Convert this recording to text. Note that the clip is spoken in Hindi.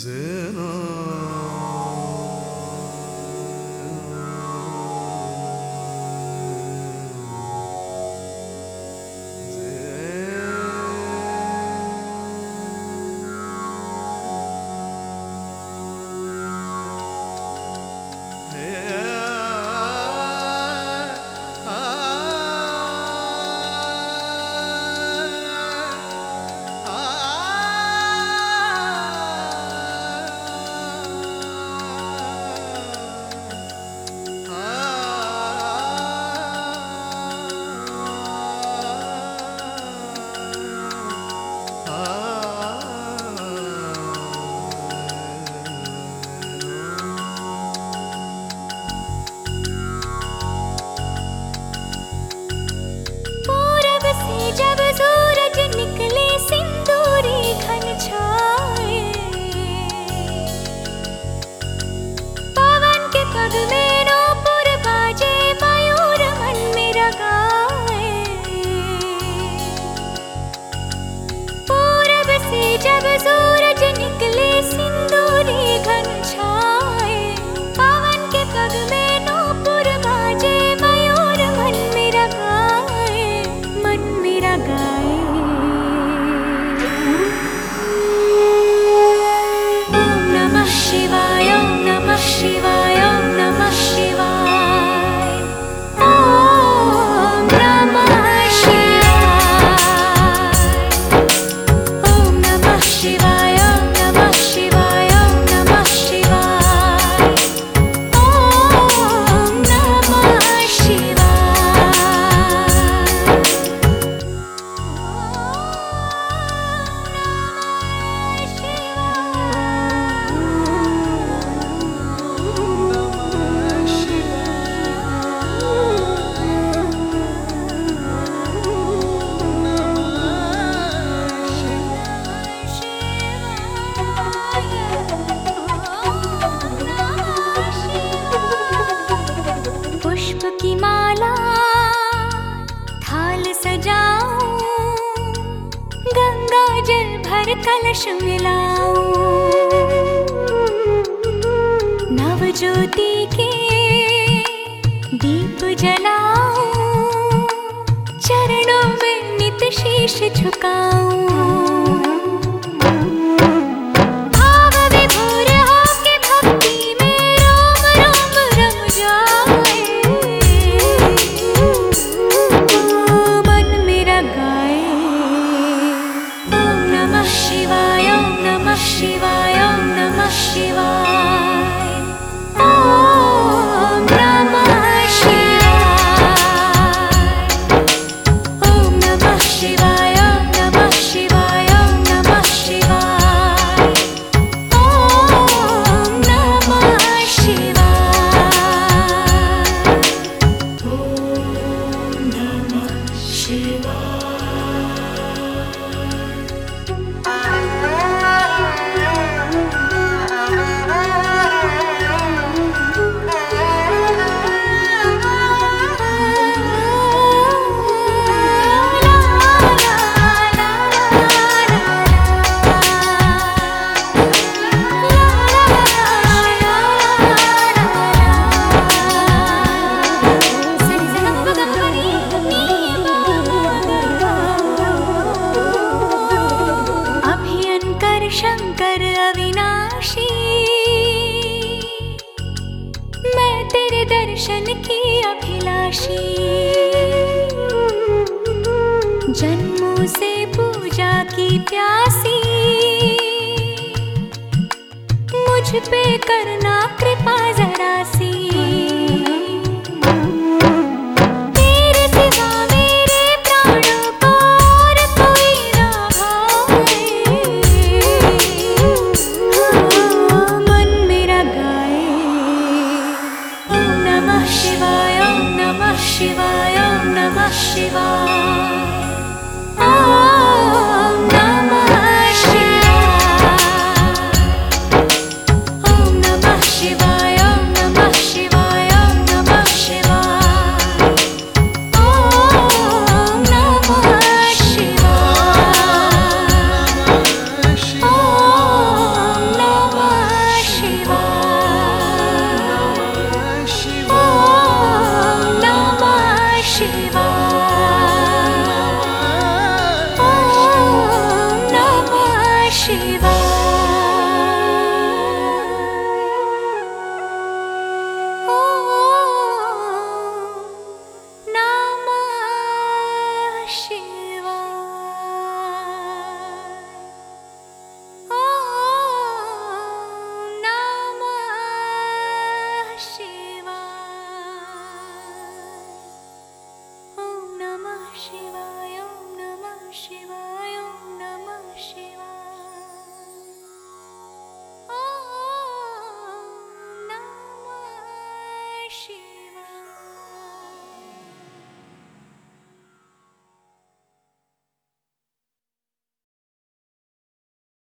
Zena. me. कलशं लाओ नव ज्योति के दीप जलाओ चरणों में नित शीश झुकाओ दर्शन की अभिलाषी। जन्मों से पूजा की प्यासी। मुझ पे करना कृपा シヴァヤンナマシ she